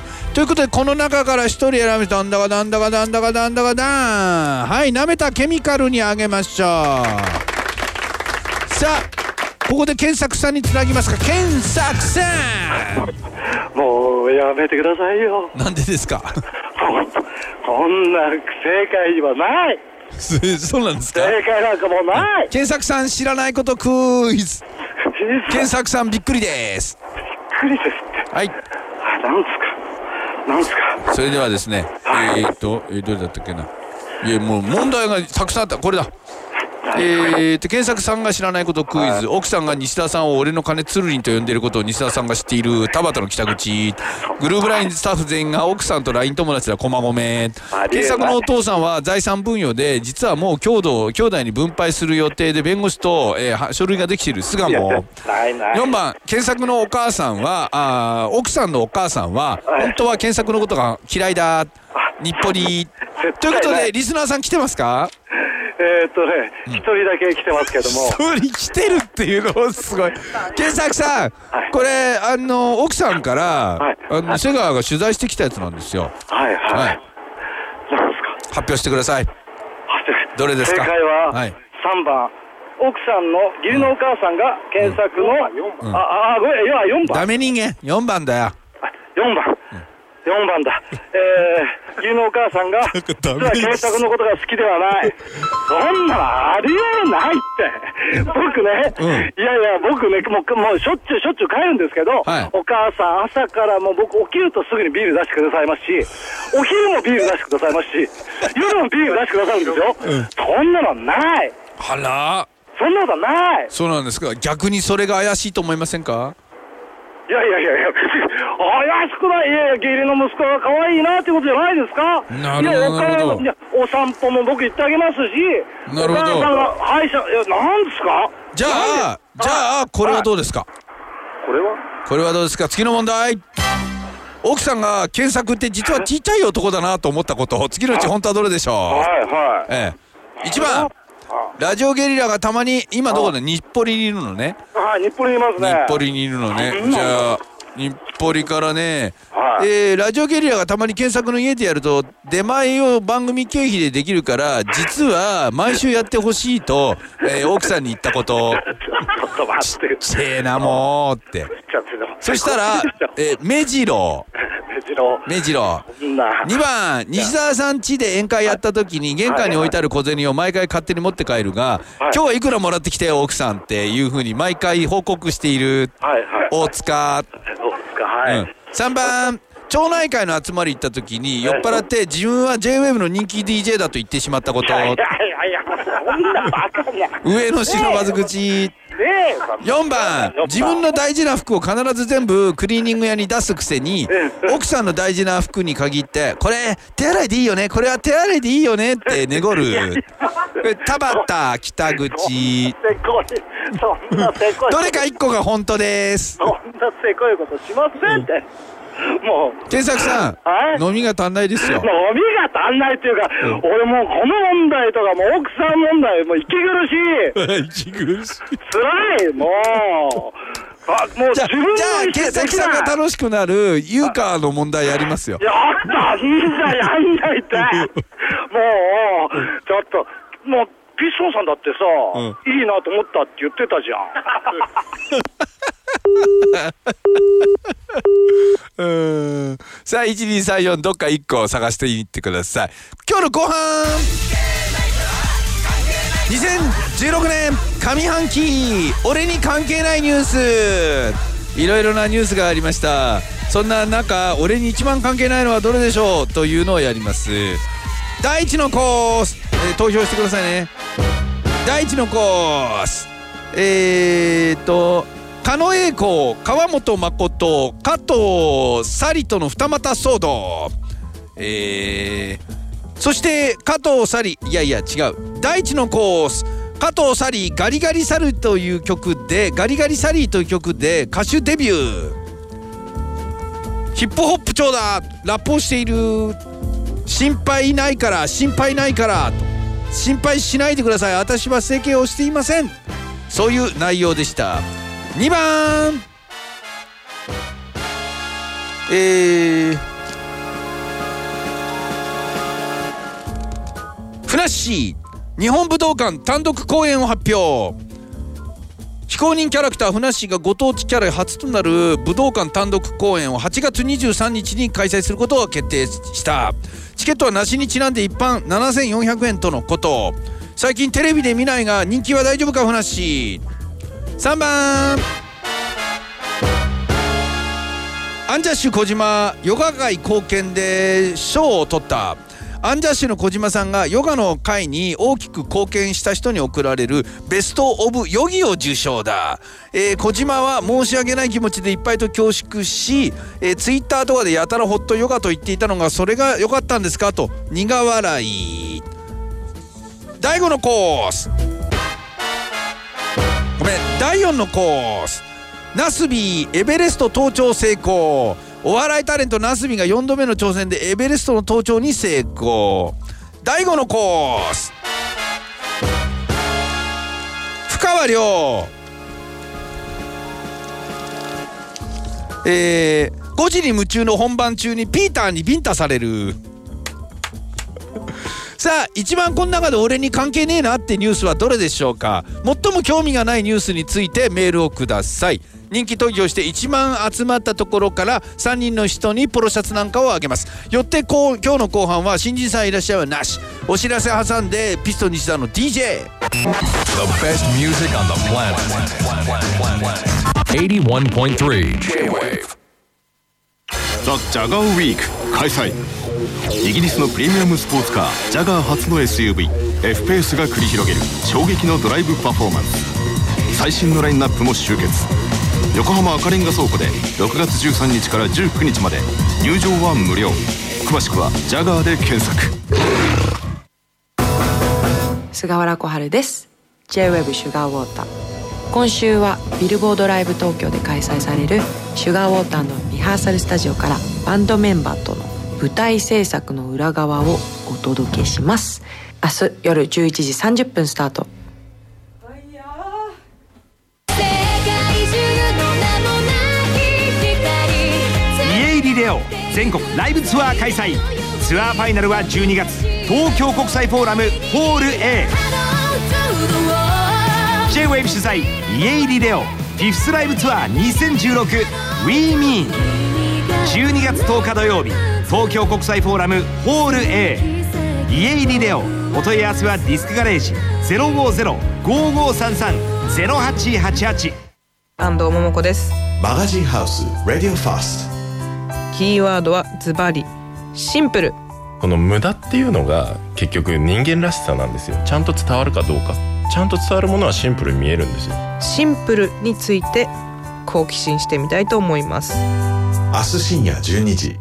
人ということでこの中から1人選べたんだかなんだかなんだかなんだかだん。はいなめたケミカルにあげましょう。さあここで検索さんにつなぎますか。検索さん。もうやめてくださいよ。なんでですか？こんな正解はない。そうなんですか？正解なんかもうない。検索さん知らないことクイズ。検索さんびっくりです。びっくりですって。はい。あなんですか？なんですか？それではですね、えー、っと、えー、どれだったっけな？いやもう問題がたくさんあった。これだ。えー、と検索さんが知らないことクイズ、奥さんが西田さんを俺の金つるりんと呼んでることを西田さんが知っている田畑の北口グループラインスタッフ全員が奥さんと LINE 友達だ駒込。検索のお父さんは財産分与で実はもう郷土兄弟に分配する予定で弁護士と、えー、書類ができている巣鴨。4番検索のお母さんはあ奥さんのお母さんは本当は検索のことが嫌いだ。日暮里。ということでリスナーさん来てますか？えー、っとね、一、人だけ来てますけども。一人来てるっていうのすごい。検索さん、はい、これ、あの、奥さんから、はい、あの、瀬川が取材してきたやつなんですよ。はいはい。はい、何ですか？発表してください。どれですか？正解は、はい、3番。奥さんの義理のお母さんが検索の、あ、あ、ごめん、いや、4番。ダメ人間、4番だよ。4番。4番だ。えー、義理のお母さんが、実は検索のことが好きではない。そんなのありえないって。僕ね、うん、いやいや、僕ね、もう、もうしょっちゅうしょっちゅう帰るんですけど、はい、お母さん朝からもう僕起きるとすぐにビール出してくださいますし、お昼もビール出してくださいますし、夜もビール出してくださるんですよ。うん、そんなのない。あらそんなことないそうなんですか逆にそれが怪しいと思いませんか？いやいやいやいや、怪しくない、いやいや、義理の息子が可愛いなってことじゃないですか。なるほど。いや、お散歩も僕行ってあげますし、なるほど。お母さんが歯医者、いや、なんですか？じゃあ、じゃあ、これはどうですか？これは？これはどうですか？次の問題。奥さんが検索って実はちっちゃい男だなと思ったこと。次のうち本当はどれでしょう？はいはい。ええ。1番。ラジオゲリラがたまに今どこで日暮里にいるのね。はい日暮里にいますね。日暮里にいるのね。じゃあ日暮里からね、はい、えー、ラジオゲリラがたまに検索の家でやると出前を番組経費でできるから実は毎週やってほしいと、えー、奥さんに言ったこと。ちょっと待って。ちえなもうって。そしたら、えー、目白。郎。目白。2番、西澤さん家で宴会やった時に玄関に置いてある小銭を毎回勝手に持って帰るが、今日はいくらもらってきたよ、奥さんっていうふうに毎回報告している大塚。はい。うん、3番、町内会の集まり行った時に酔っ払って自分は JWAVE の人気 DJ だと言ってしまったこと。上の白バズ口。4番。自分の大事な服を必ず全部クリーニング屋に出すくせに奥さんの大事な服に限ってこれ手洗いでいいよね。これは手洗いでいいよねってねごる。田畑北口。どれか1個が本当ですなせこいことしませんって、もう。検索さん、はい、飲みが足んないですよ。飲みが足んないっていうか、うん、俺もうこの問題とかもう奥さん問題もう息苦しい。息苦しい。辛い、もう。あもうじゃあ、じゃあ、検索さんが楽しくなる、ユーカーの問題やりますよ。やったいいんだ、やんないって。もう、ちょっと、もう、ピッソンさんだってさ、うん、いいなと思ったって言ってたじゃん。うん。さあ1234どっか1個探していってください。今日の後半2016年上半期俺に関係ないニュース。いろいろなニュースがありました。そんな中俺に一番関係ないのはどれでしょう？というのをやります。第1のコース、えー、投票してくださいね。第1のコース。えー、っと狩野英孝川本誠加藤紗里との二股騒動。えー、そして加藤紗里いやいや違う。第一のコース。加藤紗里ガリガリサルという曲でガリガリサリーという曲で歌手デビュー。ヒップホップ調だ。ラップをしている。心配ないから心配ないからと心配しないでください。私は整形をしていません。そういう内容でした。2番。えー、ふなっしー日本武道館単独公演を発表。非公認キャラクターふなっしーがご当地キャラ初となる武道館単独公演を8月23日に開催することが決定した。チケットはなしにちなんで一般7400円とのこと。最近テレビで見ないが人気は大丈夫かふなっし。ー3番。アンジャッシュ小島ヨガ界貢献で賞を取った。アンジャッシュの小島さんがヨガの会に大きく貢献した人に贈られるベスト・オブ・ヨギを受賞だ、えー、小島は申し訳ない気持ちでいっぱいと恐縮し、えー、ツイッターとかでやたらホットヨガと言っていたのがそれが良かったんですかと苦笑い。第5のコース。ごめん第4のコース。ナスビーエベレスト登頂成功。お笑いタレントなすみが4度目の挑戦でエベレストの登頂に成功。第5のコース。深川亮。えー、5時に夢中の本番中にピーターにビンタされる。さあ一番この中で俺に関係ねえなってニュースはどれでしょうか？最も興味がないニュースについてメールをください。人気投票して一番集まったところから3人の人にポロシャツなんかをあげます。よってこう今日の後半は新人さんいらっしゃいはなし。お知らせ挟んでピストン西田の DJ The best music on the planet. 81.3 J-Wave. ザ・ジャガーウィーク開催。イギリスのプレミアムスポーツカージャガー初の SUV F ペースが繰り広げる衝撃のドライブパフォーマンス。最新のラインナップも集結。横浜赤レンガ倉庫で6月13日から19日まで入場は無料。詳しくはジャガーで検索。菅原小春です。J-WEB シュガーウォーター今週はビルボードライブ東京で開催されるシュガーウォーターのリハーサルスタジオからバンドメンバーとの舞台制作の裏側をお届けします。明日夜11時30分スタート。家入りレオ全国ライブツアー開催。ツアーファイナルは12月。東京国際フォーラムホール A J-WAVE 主催イエイリレオフィフスライブツアー 2016WeMean 12月10日土曜日東京国際フォーラムホール A イエイリレオお問い合わせはディスクガレージ050-5533-0888安藤桃子です。マガジンハウスラディオファースト。キーワードはズバリ。シンプル。この無駄っていうのが結局人間らしさなんですよ。ちゃんと伝わるかどうかちゃんと伝わるものはシンプルに見えるんですよ。シンプルについて好奇心してみたいと思います。明日深夜12時。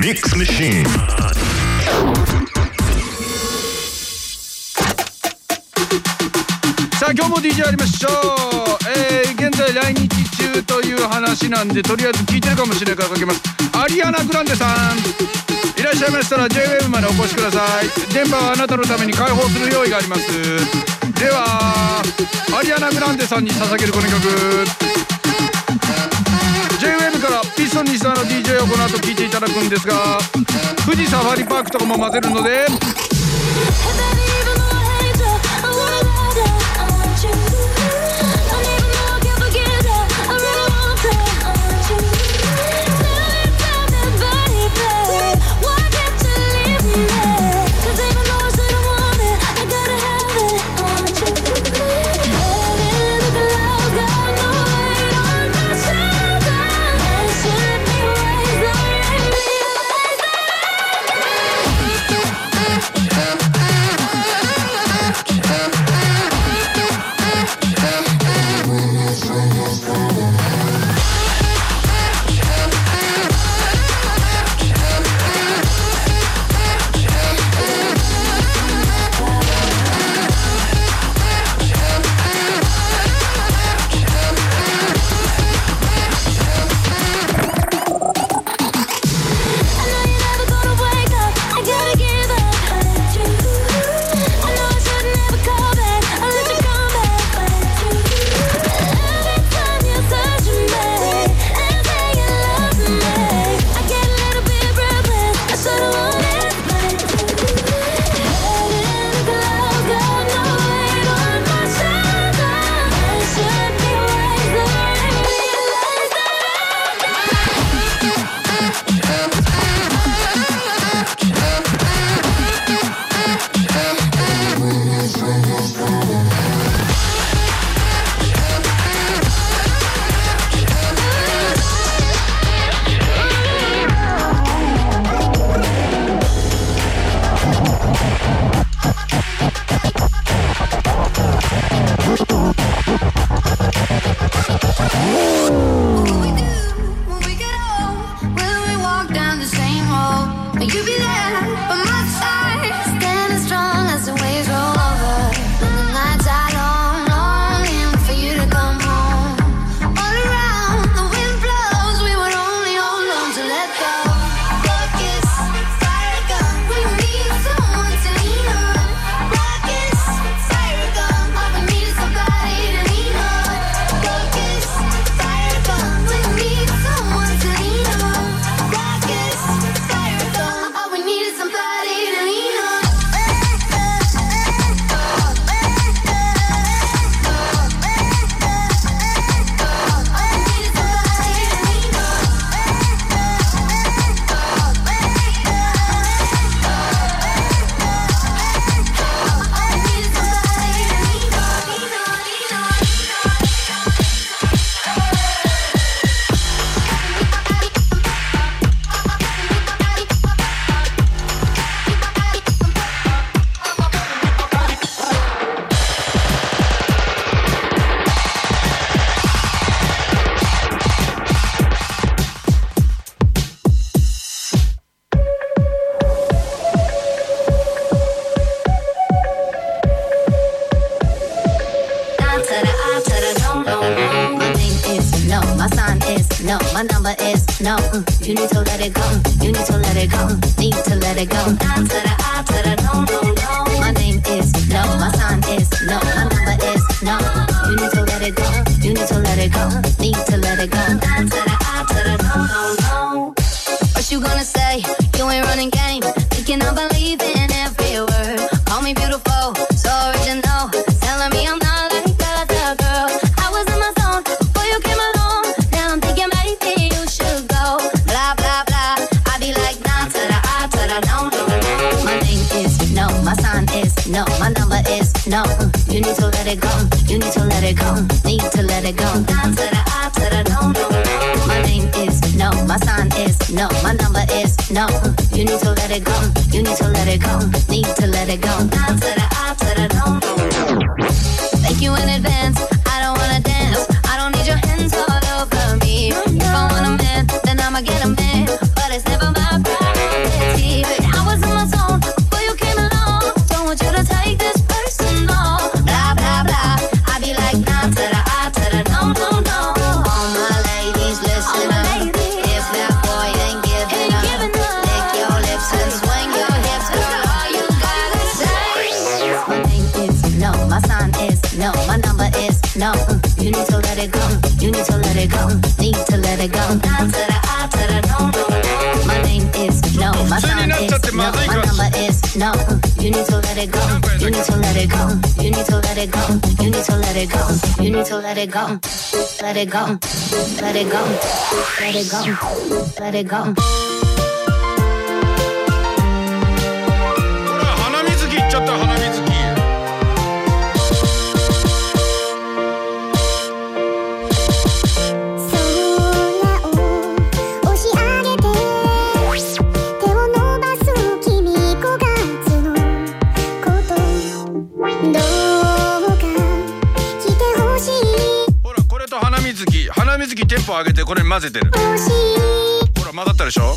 ミックスマシーンさあ今日も DJ やりましょう、えー、現在来日中という話なんでとりあえず聞いてるかもしれないからかけます。アリアナ・グランデさん。いらっしゃいましたら JWAVE までお越しください。電波はあなたのために開放する用意があります。ではアリアナ・グランデさんに捧げるこの曲。JWAVE からピストン西澤の DJ をこの後聴いていただくんですが富士サファリパークとかも混ぜるので My name is no, my sign is no, my number is no. You need to let it go, you need to let it go, need to let it go. Thank you in advance. let it go, need to let it go. My name is no, my sound is no, my number is no. You need to let it go, you need to let it go, you need to let it go, you need to let it go, you need to let it go, let it go, let it go, let it go, let it go. これ混ぜてる。ほら混ざったでしょ？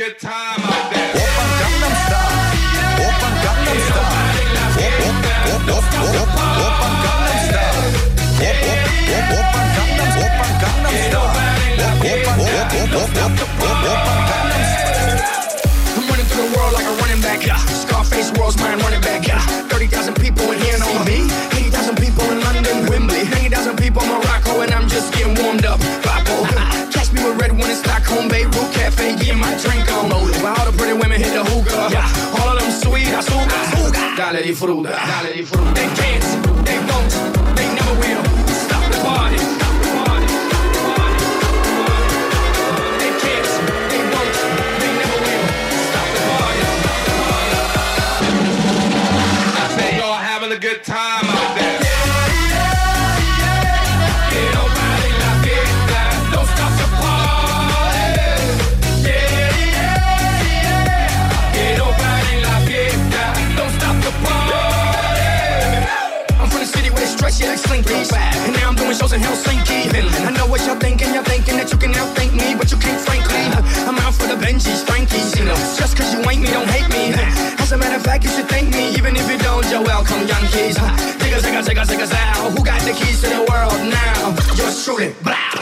good time out there. I'm running through the world like a running back. Scarface world's mine running back. Drink on. While all the pretty women hit the hookah. Yeah. All of them sweet, I suga. Dale di fruta. Dale di fruta. They can't, they won't, they never will. Stop the party. Stop the party. They can't, they won't, they never will. Stop the party. I say y'all having a good time shows in Helsinki. I know what y'all thinking, y'all thinking that you can outthink me, but you can't frankly. I'm out for the Benjis, Frankies, you know. Just cause you ain't me, don't hate me. As a matter of fact, you should thank me, even if you don't, you're welcome, young kids. Take a, take a, take a, take a out. Who got the keys to the world now? Yours truly. Blah,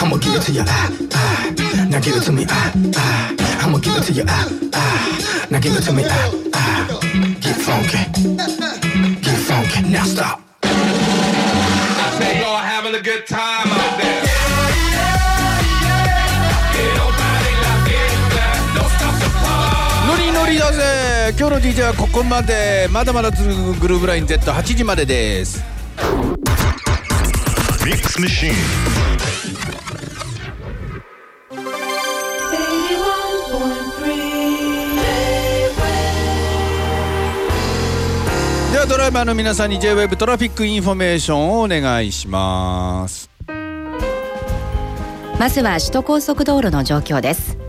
I'ma give it to you. Now give it to me, ah, ah. I'ma give it to you. Now give it to me. Get funky, get funky. Now stop. I say y'all having a good time out there. ノリだぜ今日の DJ はここまでまだまだ続くグルーブライン Z8 時までです Mix Machine. ではドライバーの皆さんに J-WAVE Traffic Information をお願いしますまずは首都高速道路の状況です